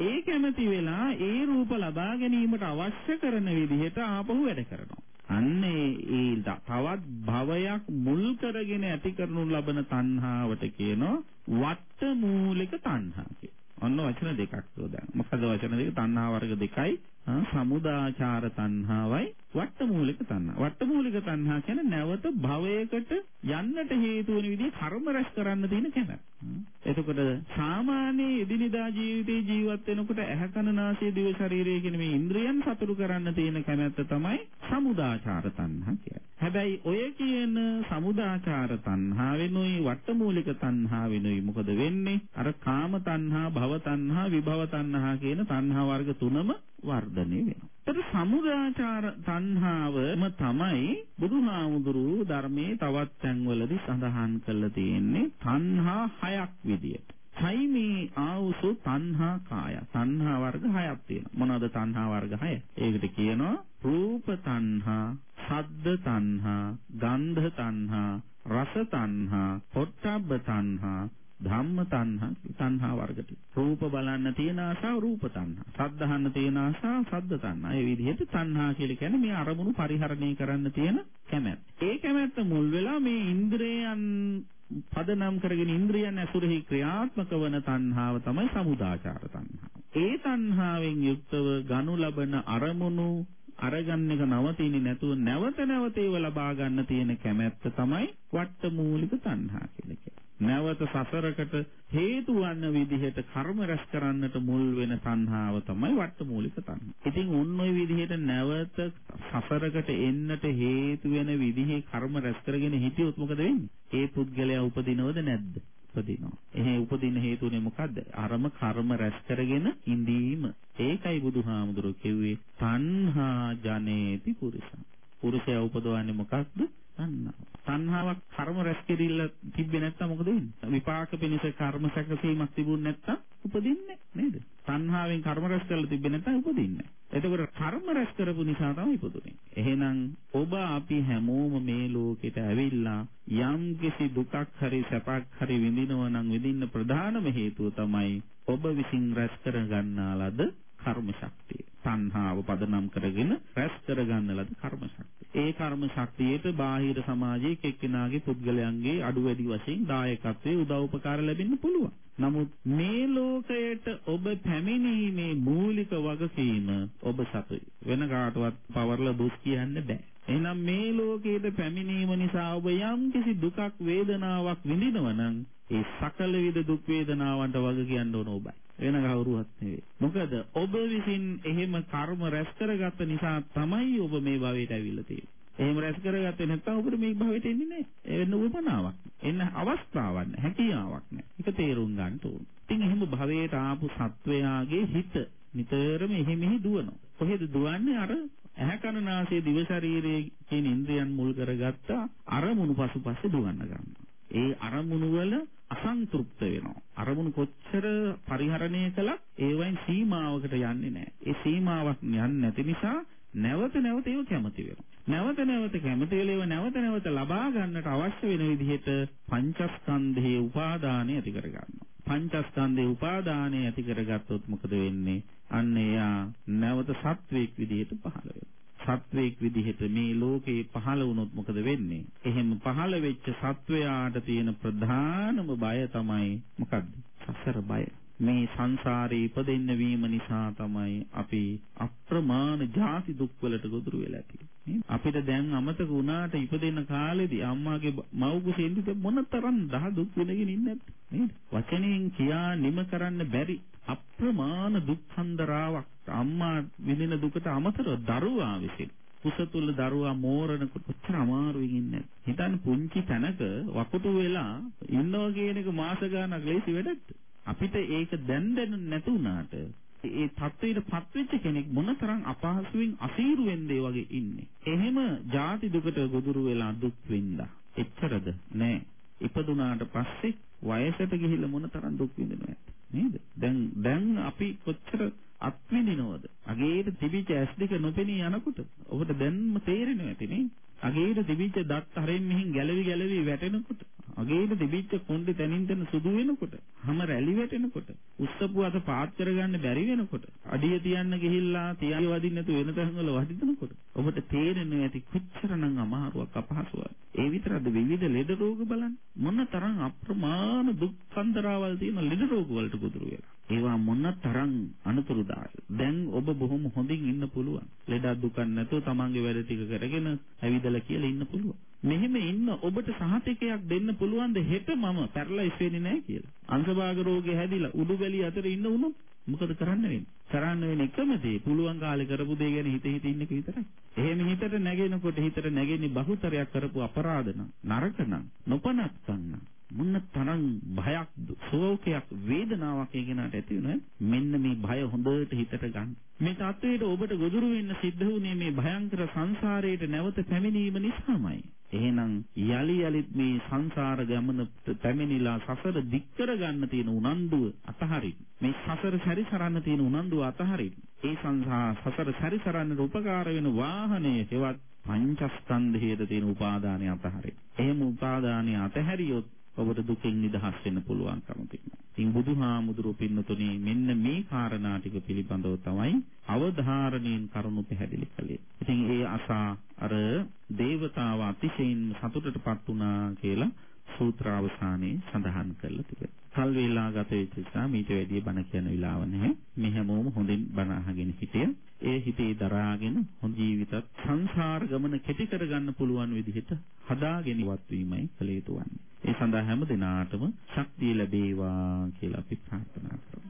ඒ කැමති වෙලා ඒ රූප ලබා ගැනීමට අවශ්‍ය කරන විදිහට ආපහු වැඩ කරනවා. අන්නේ ඒ තවත් භවයක් මුල් කරගෙන ඇති කරනු ලබන තණ්හාවට කියනවා වට්ට මූලික තණ්හා කියලා. ඔන්න වචන දෙකක් යොදන්න. මොකද වචන දෙක තණ්හා වර්ග දෙකයි සමුදාචාර තණ්හාවයි වට්ටමූලික තණ්හා. වට්ටමූලික තණ්හා කියන්නේ නැවත භවයකට යන්නට හේතු වෙන විදිහේ කර්ම රැස් කරන්න තියෙන කැමැත්ත. එතකොට සාමාන්‍ය එදිනෙදා ජීවිතේ ජීවත් වෙනකොට ඇහැ කන නාසය දිව ශරීරය කියන මේ ඉන්ද්‍රියන් සතුරු කරන්න තියෙන කැමැත්ත තමයි සමුදාචාර තණ්හා කියන්නේ. හැබැයි ඔය කියන සමුදාචාර තණ්හා වෙනුයි වට්ටමූලික තණ්හා වෙනුයි මොකද වෙන්නේ? අර කාම තණ්හා, භව තණ්හා, විභව තණ්හා කියන තණ්හා වර්ග තුනම වර්ධනය වෙනවා. ඒත් සමුදාචාර තණ්හාවම තමයි බුදුහාමුදුරු ධර්මයේ තවත් තැන්වලදී සඳහන් කරලා තියෙන්නේ තණ්හා හයක් විදියට. හයි මේ ආවුසු තණ්හා කාය. තණ්හා වර්ග හයක් තියෙනවා. මොනවද තණ්හා වර්ග හය? ඒකට කියනවා රූප තණ්හා, ශබ්ද තණ්හා, ගන්ධ තණ්හා, රස තණ්හා, පොට්ටබ්බ තණ්හා, ධම්ම තණ්හා තණ්හා වර්ගට රූප බලන්න තියෙන ආසාව රූප තණ්හා ශබ්ද අහන්න තියෙන ආසාව ශබ්ද තණ්හා ඒ විදිහට තණ්හා කියලා කියන්නේ මේ අරමුණු පරිහරණය කරන්න තියෙන කැමැත්ත ඒ කැමැත්ත මුල් වෙලා මේ ඉන්ද්‍රයන් පදනම් කරගෙන ඉන්ද්‍රියන් ඇසුරෙහි ක්‍රියාත්මක වන තණ්හාව තමයි සමුදාචාර තණ්හාව. ඒ තණ්හාවෙන් යුක්තව ගනු ලබන අරමුණු අරගන්න එක නවතින්නේ නැතුව නැවත නැවත ඒව ලබා ගන්න තියෙන කැමැත්ත තමයි වට්ට මූලික තණ්හා කියලා කියන්නේ. නැවත සසරකට හේතු වන්න විදිහට කර්ම රැස් කරන්නට මුල් වෙන තණ්හාව තමයි වට්ටමූලික තණ්හා. ඉතින් උන් ওই විදිහට නැවත සසරකට එන්නට හේතු වෙන විදිහේ කර්ම රැස් කරගෙන හිටියොත් මොකද වෙන්නේ? ඒ පුද්ගලයා උපදිනවද නැද්ද? උපදිනවා. එහේ උපදින හේතුනේ මොකද්ද? අරම කර්ම රැස් කරගෙන ඉඳීම. ඒකයි බුදුහාමුදුරුවෝ කිව්වේ තණ්හා ජනේති පුරිසං. පුරුෂයා උපදවන්නේ මොකක්ද? තණ්හාව. තණ්හාවක් කර්ම රැස් කෙරිල්ල තිබ්බේ නැත්නම් මොකද වෙන්නේ? විපාක පිණිස කර්ම සැකසීමක් තිබුණ නැත්නම් උපදින්නේ නේද? තණ්හාවෙන් කර්ම රැස් කරලා තිබ්බේ නැත්නම් උපදින්නේ. එතකොට කර්ම රැස් කරපු නිසා තමයි ඉපදුනේ. එහෙනම් ඔබ අපි හැමෝම මේ ලෝකෙට ඇවිල්ලා යම් කිසි දුකක් හරි සැපක් හරි විඳිනවා නම් විඳින්න ප්‍රධානම හේතුව තමයි ඔබ විසින් රැස් කර ගන්නාලද කර්ම ශක්තිය. තණ්හාව පදනම් කරගෙන රැස් කරගන්න ලද කර්ම ශක්තිය. ඒ කර්ම ශක්තියට බාහිර සමාජයේ එක්කෙනාගේ පුද්ගලයන්ගේ අඩු වැඩි වශයෙන් දායකත්වයේ උදව් උපකාර ලැබෙන්න පුළුවන්. නමුත් මේ ලෝකයට ඔබ පැමිණීමේ මූලික වගකීම ඔබ සතුයි. වෙන කාටවත් පවර්ලා දුක් කියන්න බෑ. එහෙනම් මේ ලෝකයට පැමිණීම නිසා ඔබ යම් කිසි දුකක් වේදනාවක් විඳිනවා නම් ඒ සකල විද දුක් වේදනාවන්ට වග කියන්න ඕන ඔබයි. වෙන කවුරුවත් නෙවෙයි. මොකද ඔබ විසින් එහෙම කර්ම රැස් කරගත්ත නිසා තමයි ඔබ මේ භවයට ඇවිල්ලා තියෙන්නේ. එහෙම රැස් කරගත්තේ නැත්නම් ඔබට මේ භවයට එන්නේ නැහැ. ඒ වෙන උපනාවක්. එන්න අවස්ථාවක් නැහැ. හැකියාවක් නැහැ. ඒක තේරුම් ගන්න ඕන. ඉතින් එහෙම භවයට ආපු සත්වයාගේ හිත නිතරම එහෙ මෙහෙ දුවනවා. කොහෙද දුවන්නේ අර ඇහැ කන නාසය දිව ශරීරයේ කියන ඉන්ද්‍රියන් මුල් කරගත්ත අරමුණු පසුපස්සේ දුවන්න ගන්නවා. ඒ අරමුණු වල අසන්තෘප්ත වෙනවා. අරමුණු කොච්චර පරිහරණය කළත් ඒවෙන් සීමාවකට යන්නේ නැහැ. ඒ සීමාවක් යන්නේ නැති නිසා නැවත නැවත ඒව කැමති වෙනවා. නැවත නැවත කැමති වෙලේව නැවත නැවත ලබා ගන්නට අවශ්‍ය වෙන විදිහට පංචස්කන්ධයේ උපාදානය ඇති කර ගන්නවා. පංචස්කන්ධයේ උපාදානය ඇති කරගත්තොත් මොකද වෙන්නේ? අන්න එයා නැවත සත්වයක් විදිහට පහළ වෙනවා. සත්වයක් විදිහට මේ ලෝකේ පහළ වුණොත් මොකද වෙන්නේ? එහෙම පහළ වෙච්ච සත්වයාට තියෙන ප්‍රධානම බය තමයි මොකද්ද? සසර බය. මේ සංසාරේ ඉපදෙන්න වීම නිසා තමයි අපි අප්‍රමාණ ජාති දුක් වලට ගොදුරු වෙලා තියෙන්නේ. අපිට දැන් අමතක වුණාට ඉපදෙන කාලෙදී අම්මාගේ මව් කුසෙන්ද මොනතරම් දහ දුක් විඳගෙන ඉන්නේ නේද? වචනයෙන් කියා නිම කරන්න බැරි අප්‍රමාණ දුක්ඛන්දරාවක් අම්මා විඳින දුකට අමතරව දරුවා විසින් කුස තුල දරුවා මෝරනකොට කොච්චර අමාරුවෙන් ඉන්නේ හිතන්න පුංචි තැනක වකුටු වෙලා ඉන්නවා කියන එක මාස ගාණක් ලේසි වැඩක්ද අපිට ඒක දැන් දැනුනේ නැතුණාට ඒ තත්ත්වයට පත්වෙච්ච කෙනෙක් මොනතරම් අපහසුවෙන් අසීරුවෙන්ද ඒ වගේ ඉන්නේ. එහෙම ಜಾති දුකට ගොදුරු වෙලා දුක් විඳා. එච්චරද නෑ. ඉපදුනාට පස්සේ වයසට ගිහිල්ලා මොනතරම් දුක් විඳිනවද නේද? දැන් දැන් අපි කොච්චර අත්විඳිනවද? අගේට තිබිච්ච ඇස් දෙක නොපෙනී යනකොට ඔබට දැන්ම තේරෙනවා ඇති නේ. අගේට තිබිච්ච දත් හරෙන් මෙහින් ගැලවි ගැලවි වැටෙනකොට අගේට තිබිච්ච කොණ්ඩේ තනින් තන සුදු වෙනකොට හැම රැලි වැටෙනකොට උස්සපු අත පාත් කරගන්න බැරි වෙනකොට අඩිය තියන්න ගිහිල්ලා තියයි වදින්න නැතු වෙන තැන් වල වදිනකොට ඔබට තේරෙන්නේ ඇති කොච්චරනම් අමාරුවක් අපහසුවක්. ඒ විතරද විවිධ ලෙඩ රෝග බලන්න. මොන තරම් අප්‍රමාණ දුක් කන්දරාවල් තියෙන ලෙඩ රෝග වලට ගොදුරු වෙලා. ඒවා මොන තරම් අනතුරුදායක. දැන් ඔබ බොහොම හොඳින් ඉන්න පුළුවන්. ලෙඩක් දුකක් නැතුව තමන්ගේ වැඩ ටික කරගෙන ඇවිදලා කියලා ඉන්න පුළුවන් මෙහෙම ඉන්න ඔබට සහතිකයක් දෙන්න පුළුවන්ද හෙට මම පැරලයිස් වෙන්නේ නැහැ කියලා. අංශභාග රෝගේ හැදිලා උඩුබැලිය අතර ඉන්න උනොත් මොකද කරන්න වෙන්නේ? කරන්න වෙන්නේ එකම දේ පුළුවන් කාලේ කරපු දේ ගැන හිත හිත ඉන්න එක විතරයි. එහෙම හිතට නැගෙනකොට හිතට නැගෙන්නේ බහුතරයක් කරපු අපරාධ නම් නරක නම් නොපනත්කම් නම් මොන තරම් භයක්ද ශෝකයක් වේදනාවක් ඒ කෙනාට ඇති වෙනවා. මෙන්න මේ භය හොඳට හිතට ගන්න. මේ தത്വයට ඔබට ගොදුරු වෙන්න සිද්ධ වුණේ මේ භයංකර සංසාරයට නැවත පැමිණීම නිසාමයි. එහෙනම් යලි යලිත් මේ සංසාර ගමන පැමිණිලා සසර දික් කරගන්න තියෙන උනන්දුව අතහරින්න. මේ සසර සැරිසරන්න තියෙන උනන්දුව අතහරින්න. ඒ සංසාර සසර සැරිසරන්නට උපකාර වෙන වාහනය එවත් පංචස්කන්ධයේ තියෙන උපාදානය අතහරින්න. එහෙම උපාදානය අතහැරියොත් ඔබට දුකෙන් නිදහස් වෙන්න පුළුවන්කම තියෙනවා. ඉතින් බුදුහාමුදුරුවෝ පින්නතුනේ මෙන්න මේ කාරණා ටික පිළිබඳව තමයි අවධාරණයෙන් කරුණු පැහැදිලි කළේ. ඉතින් ඒ අසා අර දේවතාව අතිශයින් සතුටටපත් වුණා කියලා සූත්‍ර අවසානයේ සඳහන් කරලා තිබෙනවා. කල් වේලා ගත වෙච්ච නිසා මීට වැඩිය බණ කියන වෙලාව නැහැ. මේ හැමෝම හොඳින් බණ අහගෙන හිටිය. ඒ හිතේ දරාගෙන හොඳ ජීවිතත් සංසාර ගමන කෙටි කරගන්න පුළුවන් විදිහට හදාගෙන ඉවත් වීමයි කළ යුතු වන්නේ. ඒ සඳහා හැම දිනාටම ශක්තිය ලැබේවා කියලා අපි ප්‍රාර්ථනා කරමු.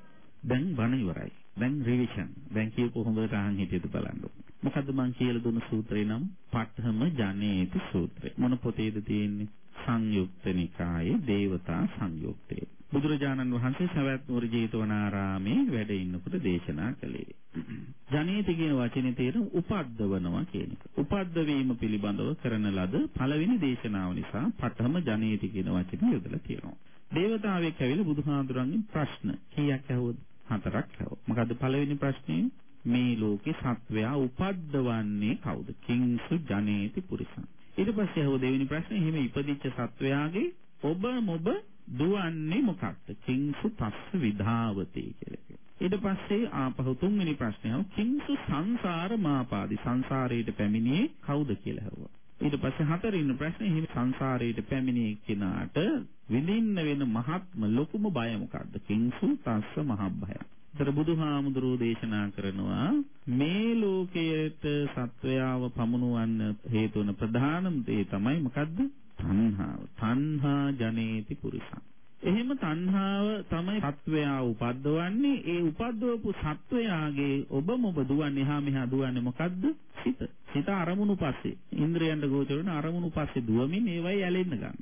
දැන් බණ ඉවරයි. දැන් රිවිෂන්. දැන් කියපු හොඳට අහන් හිටියද බලන්න. මොකද්ද මං කියලා දුන්න සූත්‍රේ නම් පඨම ජනේති සූත්‍රය. මොන පොතේද තියෙන්නේ? සංයුක්ත නිකායේ දේවතා සංයුක්තේ. බුදුරජාණන් වහන්සේ සවැත් නුවර ජේතවනාරාමේ වැඩ ඉන්නකොට දේශනා කළේ. ජනේති කියන වචනේ තේරුම උපද්දවනවා කියන එක. උපද්දවීම පිළිබඳව කරන ලද පළවෙනි දේශනාව නිසා පඨම ජනේති කියන වචනේ යොදලා තියෙනවා. දේවතාවෙක් ඇවිල්ලා බුදුහාඳුරන්ගෙන් ප්‍රශ්න කීයක් ඇහුවද? හතරක් ඇහුවා. මොකද්ද පළවෙනි ප්‍රශ්නේ? මේ ලෝකේ සත්වයා උපද්දවන්නේ කවුද? කිංසු ජනේති පුරිසං. ඊට පස්සේ අහුව දෙවෙනි ප්‍රශ්නේ එහෙම ඉපදිච්ච සත්වයාගේ ඔබ මොබ දුවන්නේ මොකක්ද? කිංසු තස්ස විධාවතේ කියලා. ඊට පස්සේ ආපහු තුන්වෙනි ප්‍රශ්නය කිංසු සංසාර මාපාදි සංසාරයට පැමිණියේ කවුද කියලා අහුවා. ඊට පස්සේ හතරින් ප්‍රශ්නේ එහෙම සංසාරයට පැමිණියේ කෙනාට විඳින්න වෙන මහත්ම ලොකුම බය මොකක්ද? කිංසු තස්ස මහබ්බය. තර බුදුහාමුදුරෝ දේශනා කරනවා මේ ලෝකයට සත්වයාව පමුණුවන්න හේතු වන ප්‍රධානම දේ තමයි මොකද්ද? තණ්හාව. තණ්හා ජනේති පුරිසං. එහෙම තණ්හාව තමයි සත්වයා උපද්දවන්නේ. ඒ උපද්දවපු සත්වයාගේ ඔබ මොබ දුවන්නේ එහා මෙහා දුවන්නේ මොකද්ද? සිත. සිත අරමුණු පස්සේ. ඉන්ද්‍රයන්ට ගෝචර වෙන අරමුණු පස්සේ දුවමින් ඒවයි ඇලෙන්න ගන්නවා.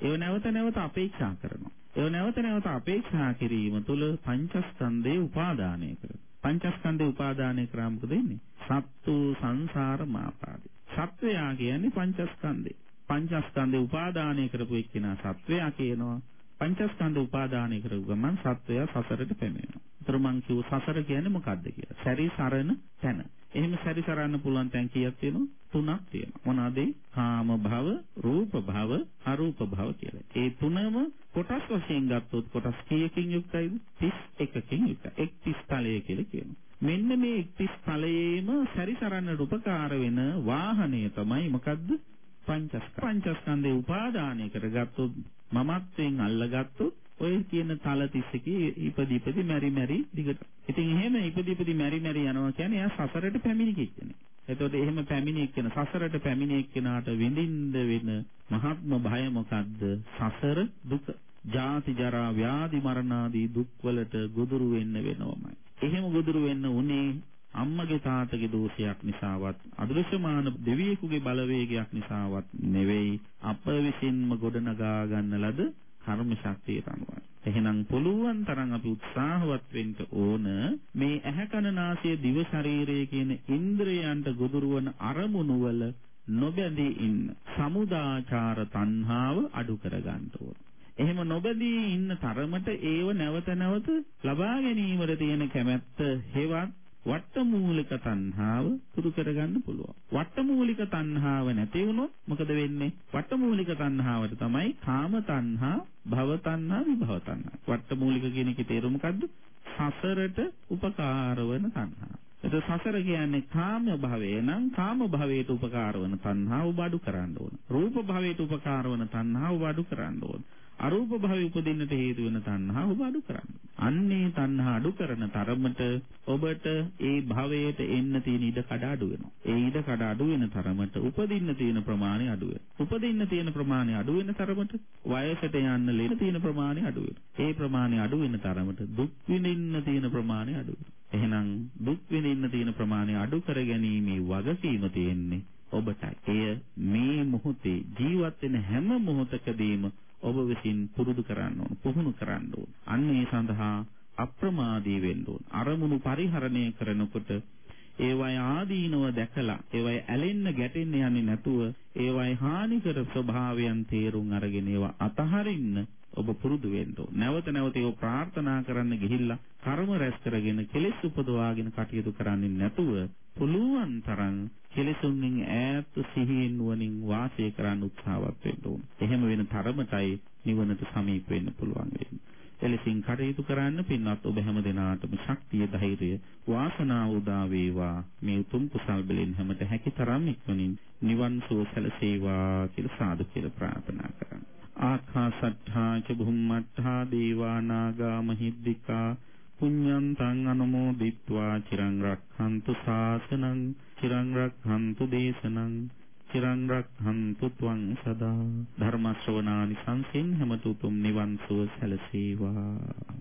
ඒව නැවත නැවත අපේක්ෂා කරනවා. ඒව නැවත නැවත අපේක්ෂා කිරීම තුළ පංචස්කන්ධේ උපාදානය කරනවා. පංචස්කන්ධේ උපාදානය කරා මොකද වෙන්නේ? සත්තු සංසාර මාපාදේ. සත්වයා කියන්නේ පංචස්කන්ධේ. පංචස්කන්ධේ උපාදානය කරපු එක්කෙනා සත්වයා කියනවා. පංචස්කන්ධ උපාදානය කරපු ගමන් සත්වයා සසරට පැමිණෙනවා. ඒතර මං කිව්ව සසර කියන්නේ මොකද්ද කියලා. සැරි සරණ තැන. එහෙම සැරි සරන්න පුළුවන් තැන් කීයක් තියෙනවද? තුනක් තියෙනවා. මොනවාද? කාම භව, රූප භව, අරූප භව කියලා. ඒ තුනම කොටස් වශයෙන් ගත්තොත් කොටස් කීයකින් යුක්තයිද? 31කින් යුක්තයි. 31 තලය කියලා කියනවා. මෙන්න මේ 31 තලයේම සැරි සරන්නට උපකාර වෙන වාහනය තමයි මොකද්ද? පංචස්කන්ධ. පංචස්කන්ධේ උපාදානය කරගත්තොත් මමත්වෙන් අල්ලගත්තොත් ඔය කියන තල 31 ඉපදි ඉපදි මෙරි මෙරි දිගට. ඉතින් එහෙම ඉපදි ඉපදි මෙරි මෙරි යනවා කියන්නේ එයා සසරට පැමිණි කෙනෙක්. එතකොට එහෙම පැමිණි එක්කෙන සසරට පැමිණි එක්කෙනාට විඳින්න වෙන මහත්ම භය මොකද්ද? සසර දුක. ජාති ජරා ව්‍යාධි මරණ ආදී දුක්වලට ගොදුරු වෙන්න වෙනවමයි. එහෙම ගොදුරු වෙන්න උනේ අම්මගේ තාත්තගේ දෝෂයක් නිසාවත් අදෘශ්‍යමාන දෙවියෙකුගේ බලවේගයක් නිසාවත් නෙවෙයි අප විසින්ම ගොඩනගා ගන්න ලද කර්ම ශක්තියට අනුවයි. එහෙනම් පුළුවන් තරම් අපි උත්සාහවත් වෙන්න ඕන මේ ඇහැ කන නාසය දිව ශරීරය කියන ඉන්ද්‍රයන්ට ගොදුරු වන අරමුණු වල නොබැඳී ඉන්න සමුදාචාර තණ්හාව අඩු කර ගන්න ඕන. එහෙම නොබැඳී ඉන්න තරමට ඒව නැවත නැවත ලබා ගැනීමට තියෙන කැමැත්ත හේවත් වට්ටමූලික තණ්හාව පුරු කරගන්න පුළුවන්. වට්ටමූලික තණ්හාව නැති වුණොත් මොකද වෙන්නේ? වට්ටමූලික තණ්හාවට තමයි කාම තණ්හා, භව තණ්හා, විභව තණ්හා. වට්ටමූලික කියන එකේ තේරුම මොකද්ද? සසරට උපකාර වන තණ්හා. එතකොට සසර කියන්නේ කාම භවය නම් කාම භවයට උපකාර වන තණ්හාව බඩු කරන්න ඕන. රූප භවයට උපකාර වන තණ්හාව බඩු කරන්න ඕන. අරූප භවය උපදින්නට හේතු වෙන තණ්හාව ඔබ අඩු කරන්න. අන්නේ තණ්හා අඩු කරන තරමට ඔබට ඒ භවයට එන්න තියෙන ඉඩ කඩ අඩු වෙනවා. ඒ ඉඩ කඩ අඩු වෙන තරමට උපදින්න තියෙන ප්‍රමාණය අඩු වෙනවා. උපදින්න තියෙන ප්‍රමාණය අඩු වෙන තරමට වයසට යන්න ලෙන තියෙන ප්‍රමාණය අඩු වෙනවා. ඒ ප්‍රමාණය අඩු වෙන තරමට දුක් විඳින්න තියෙන ප්‍රමාණය අඩු වෙනවා. එහෙනම් දුක් විඳින්න තියෙන ප්‍රමාණය අඩු කර ගැනීමේ වගකීම තියෙන්නේ ඔබටයි. එය මේ මොහොතේ ජීවත් වෙන හැම මොහොතකදීම ඔබ විසින් පුරුදු කරන්න ඕන පුහුණු කරන්න ඕන අන්න ඒ සඳහා අප්‍රමාදී වෙන්න ඕන අරමුණු පරිහරණය කරනකොට ඒවයි ආදීනව දැකලා ඒවයි ඇලෙන්න ගැටෙන්න යන්නේ නැතුව ඒවයි හානිකර ස්වභාවයන් තේරුම් අරගෙන ඒවා අතහරින්න ඔබ පුරුදු වෙන්න ඕන. නැවත නැවත ඒක ප්‍රාර්ථනා කරන්න ගිහිල්ලා කර්ම රැස් කරගෙන කෙලෙස් උපදවාගෙන කටයුතු කරන්නේ නැතුව පුළුවන් තරම් කෙලෙසුන්ගෙන් ඈත් සිහියෙන් නුවණින් වාසය කරන්න උත්සාහවත් වෙන්න ඕන. එහෙම වෙන තරමටයි නිවනට සමීප වෙන්න පුළුවන් වෙන්නේ. එලෙසින් කටයුතු කරන්න පින්වත් ඔබ හැම දිනාටම ශක්තිය ධෛර්යය වාසනාව උදා වේවා මේ උතුම් කුසල් බලෙන් හැමත හැකි තරම් ඉක්මනින් නිවන් සුව සැලසේවා කියලා සාදු කියලා ප්‍රාර්ථනා කරන්න. ආඛාසට්ඨා ච බුම්මට්ඨා දේවා නාග මහිද්దికා පුඤ්ඤන්තං අනුමෝදිත්වා චිරං රක්ඛන්තු ශාසනං චිරං රක්ඛන්තු දේශනං චිරන් රක්ඛන්තු ත්වං සදා ධර්ම ශ්‍රවණානි සංසින් හැමතුතුම් නිවන් සුව සැලසේවා